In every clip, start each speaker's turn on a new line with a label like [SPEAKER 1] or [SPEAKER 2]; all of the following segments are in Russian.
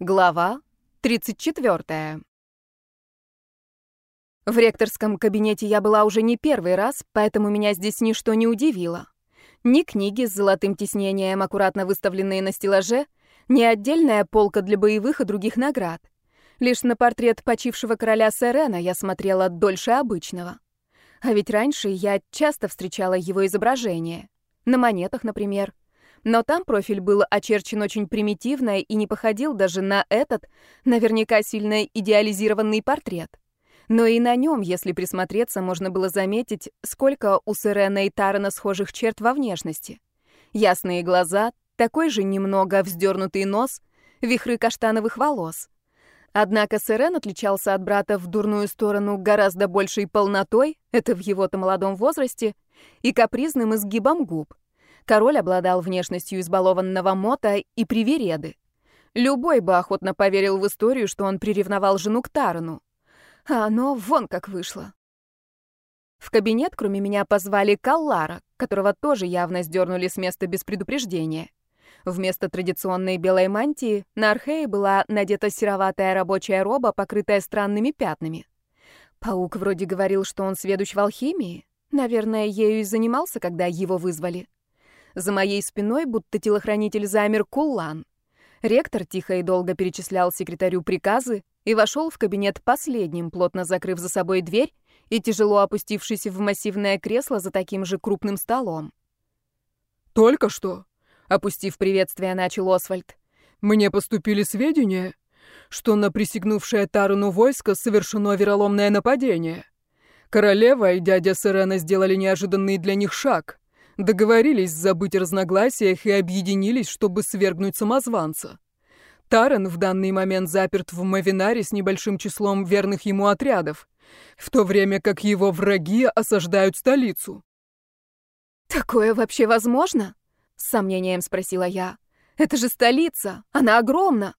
[SPEAKER 1] Глава 34. В ректорском кабинете я была уже не первый раз, поэтому меня здесь ничто не удивило. Ни книги с золотым тиснением, аккуратно выставленные на стеллаже, ни отдельная полка для боевых и других наград. Лишь на портрет почившего короля Серена я смотрела дольше обычного. А ведь раньше я часто встречала его изображение. На монетах, например. Но там профиль был очерчен очень примитивно и не походил даже на этот, наверняка сильно идеализированный портрет. Но и на нем, если присмотреться, можно было заметить, сколько у Сирена и Тарана схожих черт во внешности. Ясные глаза, такой же немного вздернутый нос, вихры каштановых волос. Однако Сирен отличался от брата в дурную сторону гораздо большей полнотой, это в его-то молодом возрасте, и капризным изгибом губ. Король обладал внешностью избалованного мота и привереды. Любой бы охотно поверил в историю, что он приревновал жену к Тарану. А оно вон как вышло. В кабинет, кроме меня, позвали Каллара, которого тоже явно сдернули с места без предупреждения. Вместо традиционной белой мантии на Архее была надета сероватая рабочая роба, покрытая странными пятнами. Паук вроде говорил, что он сведущ в алхимии. Наверное, ею и занимался, когда его вызвали. За моей спиной, будто телохранитель, замер Куллан. Ректор тихо и долго перечислял секретарю приказы и вошел в кабинет последним, плотно закрыв за собой дверь и тяжело опустившись в массивное кресло за таким же крупным столом.
[SPEAKER 2] «Только что», —
[SPEAKER 1] опустив приветствие, начал Освальд,
[SPEAKER 2] «мне поступили сведения, что на присягнувшее Таруну войско совершено вероломное нападение. Королева и дядя Сирена сделали неожиданный для них шаг. Договорились забыть о разногласиях и объединились, чтобы свергнуть самозванца. Таран в данный момент заперт в Мавинаре с небольшим числом верных ему отрядов, в то время как его враги осаждают столицу.
[SPEAKER 1] «Такое вообще возможно?» — с сомнением спросила я. «Это же столица, она огромна,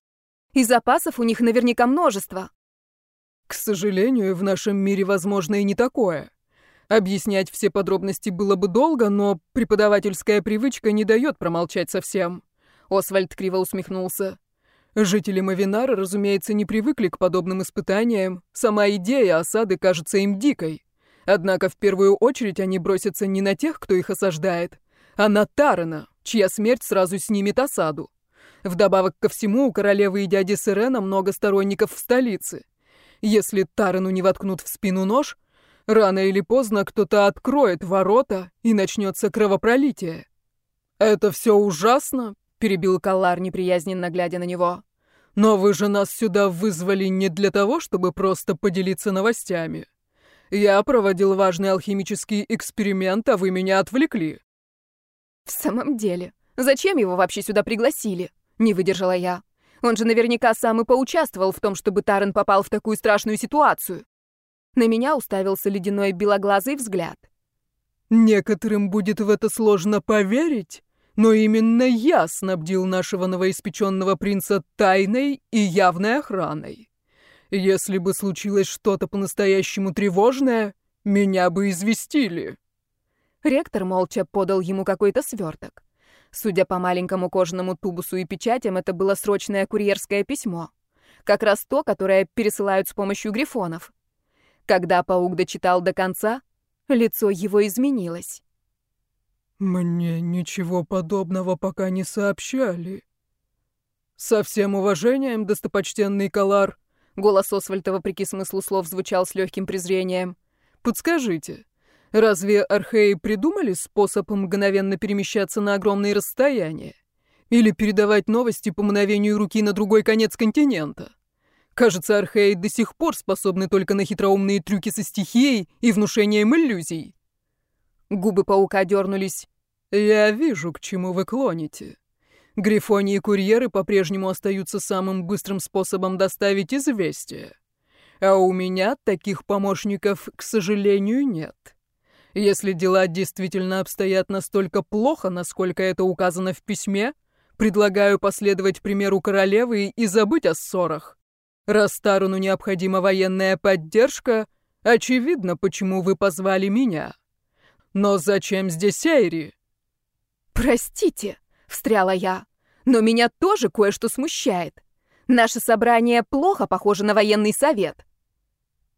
[SPEAKER 1] и запасов у них наверняка множество».
[SPEAKER 2] «К сожалению, в нашем мире возможно и не такое», Объяснять все подробности было бы долго, но преподавательская привычка не дает промолчать совсем. Освальд криво усмехнулся. Жители Мавинара, разумеется, не привыкли к подобным испытаниям. Сама идея осады кажется им дикой. Однако в первую очередь они бросятся не на тех, кто их осаждает, а на Тарана, чья смерть сразу снимет осаду. Вдобавок ко всему, у королевы и дяди Сирена много сторонников в столице. Если Тарану не воткнут в спину нож, Рано или поздно кто-то откроет ворота, и начнется кровопролитие. «Это все ужасно», — перебил Каллар, неприязненно глядя на него. «Но вы же нас сюда вызвали не для того, чтобы просто поделиться новостями. Я проводил важный алхимический эксперимент, а вы меня отвлекли».
[SPEAKER 1] «В самом деле, зачем его вообще сюда пригласили?» — не выдержала я. «Он же наверняка сам и поучаствовал в том, чтобы Тарен попал в такую страшную ситуацию». На меня уставился ледяной белоглазый взгляд.
[SPEAKER 2] «Некоторым будет в это сложно поверить, но именно я снабдил нашего новоиспеченного принца тайной и явной охраной. Если бы случилось что-то по-настоящему тревожное, меня бы известили».
[SPEAKER 1] Ректор молча подал ему какой-то сверток. Судя по маленькому кожаному тубусу и печатям, это было срочное курьерское письмо. Как раз то, которое пересылают с помощью грифонов. Когда паук дочитал до конца, лицо его изменилось.
[SPEAKER 2] «Мне ничего подобного пока не сообщали». «Со всем уважением, достопочтенный Калар», голос Освальда, вопреки смыслу слов, звучал с легким презрением. «Подскажите, разве археи придумали способ мгновенно перемещаться на огромные расстояния? Или передавать новости по мгновению руки на другой конец континента?» Кажется, археи до сих пор способны только на хитроумные трюки со стихией и внушением иллюзий. Губы паука дернулись. «Я вижу, к чему вы клоните. Грифони и курьеры по-прежнему остаются самым быстрым способом доставить известие. А у меня таких помощников, к сожалению, нет. Если дела действительно обстоят настолько плохо, насколько это указано в письме, предлагаю последовать примеру королевы и забыть о ссорах. Раз Таруну необходима военная поддержка, очевидно, почему вы позвали меня. Но зачем здесь Эйри?»
[SPEAKER 1] «Простите», — встряла я, — «но меня тоже кое-что смущает. Наше собрание плохо похоже на военный совет.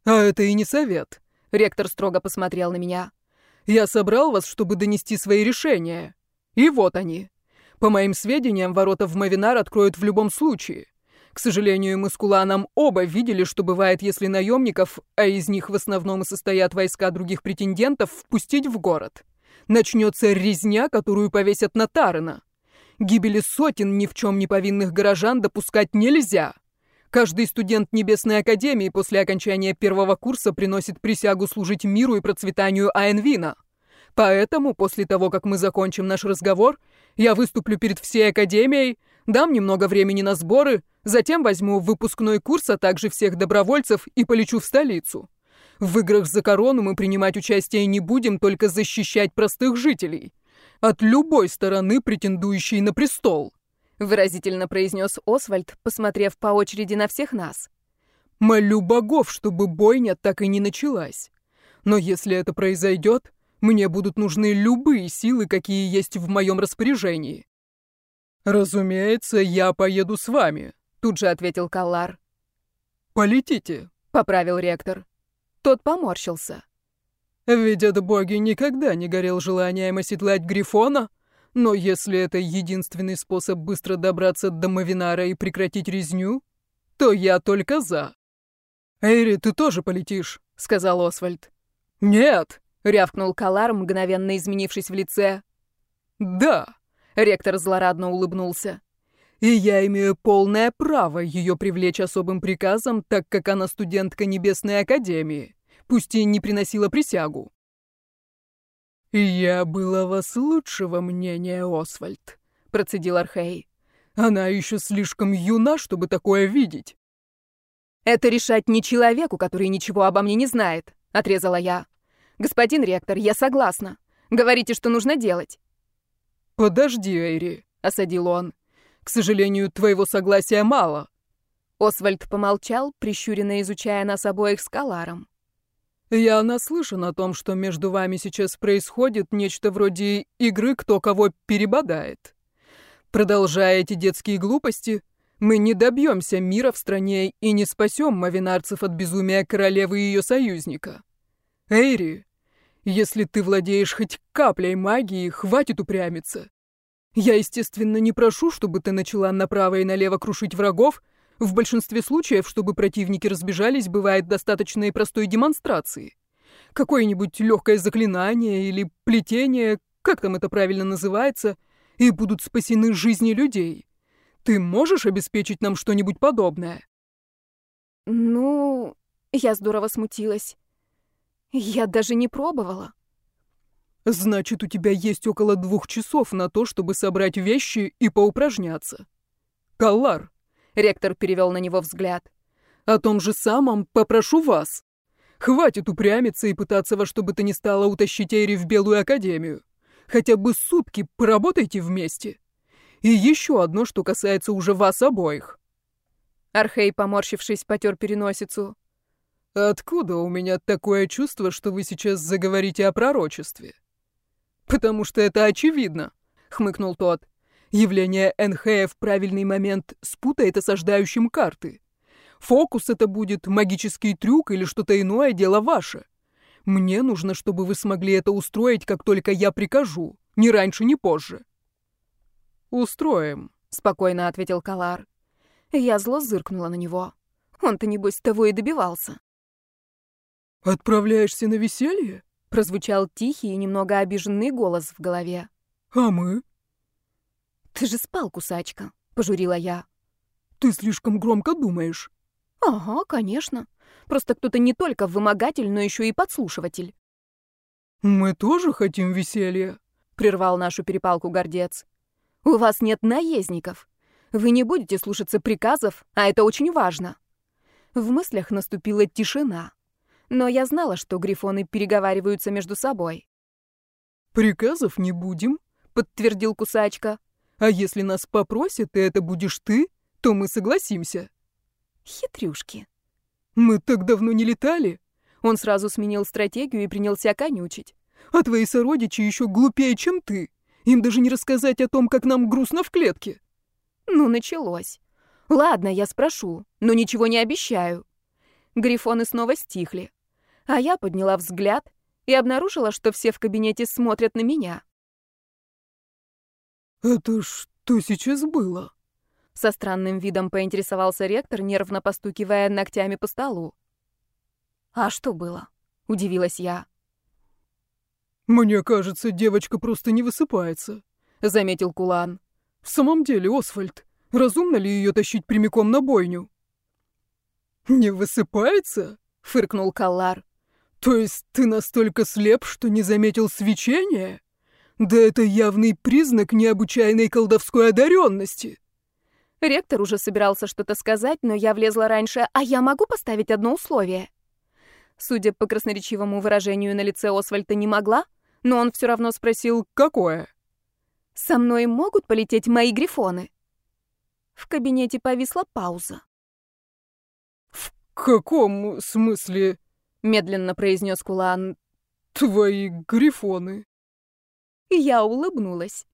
[SPEAKER 2] А это и не совет. Ректор строго посмотрел на меня. Я собрал вас, чтобы донести свои решения. И вот они. По моим сведениям, ворота в Мавинар откроют в любом случае. К сожалению, мы с Куланом оба видели, что бывает, если наемников, а из них в основном и состоят войска других претендентов, впустить в город. Начнется резня, которую повесят на Тарына. Гибели сотен ни в чем не повинных горожан допускать нельзя. Каждый студент Небесной Академии после окончания первого курса приносит присягу служить миру и процветанию Айнвина. Поэтому, после того, как мы закончим наш разговор, я выступлю перед всей Академией, дам немного времени на сборы, затем возьму выпускной курс, а также всех добровольцев и полечу в столицу. В играх за корону мы принимать участие не будем, только защищать простых жителей. От любой стороны, претендующей на престол.
[SPEAKER 1] Выразительно произнес Освальд, посмотрев по очереди на всех нас.
[SPEAKER 2] Молю богов, чтобы бойня так и не началась. Но если это произойдет, мне будут нужны любые силы, какие есть в моем распоряжении. Разумеется, я поеду с вами, тут же ответил Каллар. Полетите, поправил ректор.
[SPEAKER 1] Тот поморщился.
[SPEAKER 2] Видят боги, никогда не горел желанием оседлать Грифона, но если это единственный способ быстро добраться до Мавинара и прекратить резню, то я только за. «Эйри, ты тоже полетишь», — сказал Освальд. «Нет», — рявкнул Калар, мгновенно изменившись в лице. «Да», — ректор злорадно улыбнулся. «И я имею полное право ее привлечь особым приказом, так как она студентка Небесной Академии, пусть и не приносила присягу». «Я была вас лучшего мнения, Освальд», — процедил Архей. «Она еще слишком юна, чтобы такое видеть».
[SPEAKER 1] «Это решать не человеку, который ничего обо мне не знает», — отрезала я. «Господин ректор, я согласна. Говорите, что нужно делать».
[SPEAKER 2] «Подожди, Эйри», — осадил он. «К сожалению, твоего согласия мало».
[SPEAKER 1] Освальд помолчал, прищуренно изучая нас обоих с Каларом.
[SPEAKER 2] «Я наслышан о том, что между вами сейчас происходит нечто вроде игры «Кто кого перебодает». Продолжая эти детские глупости, мы не добьемся мира в стране и не спасем мавинарцев от безумия королевы и ее союзника. Эйри, если ты владеешь хоть каплей магии, хватит упрямиться. Я, естественно, не прошу, чтобы ты начала направо и налево крушить врагов. В большинстве случаев, чтобы противники разбежались, бывает достаточно и простой демонстрации. Какое-нибудь легкое заклинание или плетение, как там это правильно называется, и будут спасены жизни людей. Ты можешь обеспечить нам что-нибудь подобное?
[SPEAKER 1] Ну, я здорово смутилась. Я даже не пробовала.
[SPEAKER 2] Значит, у тебя есть около двух часов на то, чтобы собрать вещи и поупражняться. Каллар, ректор перевел на него взгляд. О том же самом попрошу вас. Хватит упрямиться и пытаться во что бы то ни стало утащить Эйри в Белую Академию. Хотя бы сутки поработайте вместе. И еще одно, что касается уже вас обоих.
[SPEAKER 1] Архей, поморщившись, потер переносицу.
[SPEAKER 2] Откуда у меня такое чувство, что вы сейчас заговорите о пророчестве? Потому что это очевидно, хмыкнул тот. Явление НХ в правильный момент спутает осаждающим карты. Фокус это будет, магический трюк или что-то иное, дело ваше. Мне нужно, чтобы вы смогли это устроить, как только я прикажу, ни раньше, ни позже. Устроим, спокойно ответил Калар.
[SPEAKER 1] Я зло зыркнула на него. Он-то, небось, того и добивался.
[SPEAKER 2] «Отправляешься на веселье?»
[SPEAKER 1] — прозвучал тихий и немного обиженный голос в голове.
[SPEAKER 2] «А мы?»
[SPEAKER 1] «Ты же спал, кусачка», — пожурила я.
[SPEAKER 2] «Ты слишком громко думаешь».
[SPEAKER 1] «Ага, конечно. Просто кто-то не только вымогатель, но еще и подслушиватель».
[SPEAKER 2] «Мы тоже хотим веселья», — прервал нашу перепалку гордец.
[SPEAKER 1] «У вас нет наездников. Вы не будете слушаться приказов, а это очень важно». В мыслях наступила тишина но я знала, что грифоны переговариваются между собой.
[SPEAKER 2] «Приказов не будем», — подтвердил кусачка. «А если нас попросят, и это будешь ты, то мы согласимся».
[SPEAKER 1] Хитрюшки.
[SPEAKER 2] «Мы так давно не летали?»
[SPEAKER 1] Он сразу сменил стратегию и принялся конючить.
[SPEAKER 2] «А твои сородичи еще глупее, чем ты. Им даже не рассказать о том, как нам грустно в клетке».
[SPEAKER 1] Ну, началось. Ладно, я спрошу, но ничего не обещаю. Грифоны снова стихли. А я подняла взгляд и обнаружила, что все в кабинете смотрят на меня.
[SPEAKER 2] «Это что сейчас было?»
[SPEAKER 1] Со странным видом поинтересовался ректор, нервно постукивая ногтями по столу. «А что было?» — удивилась я.
[SPEAKER 2] «Мне кажется, девочка просто не высыпается», — заметил Кулан. «В самом деле, Освальд, разумно ли ее тащить прямиком на бойню?» «Не высыпается?» — фыркнул Каллар. «То есть ты настолько слеп, что не заметил свечения? Да это явный признак необычайной колдовской одаренности!»
[SPEAKER 1] Ректор уже собирался что-то сказать, но я влезла раньше, а я могу поставить одно условие? Судя по красноречивому выражению на лице Освальда не могла, но он все равно спросил «Какое?». «Со мной могут полететь мои грифоны?» В кабинете повисла пауза.
[SPEAKER 2] «В каком смысле?» — медленно произнес Кулан. «Твои грифоны».
[SPEAKER 1] Я улыбнулась.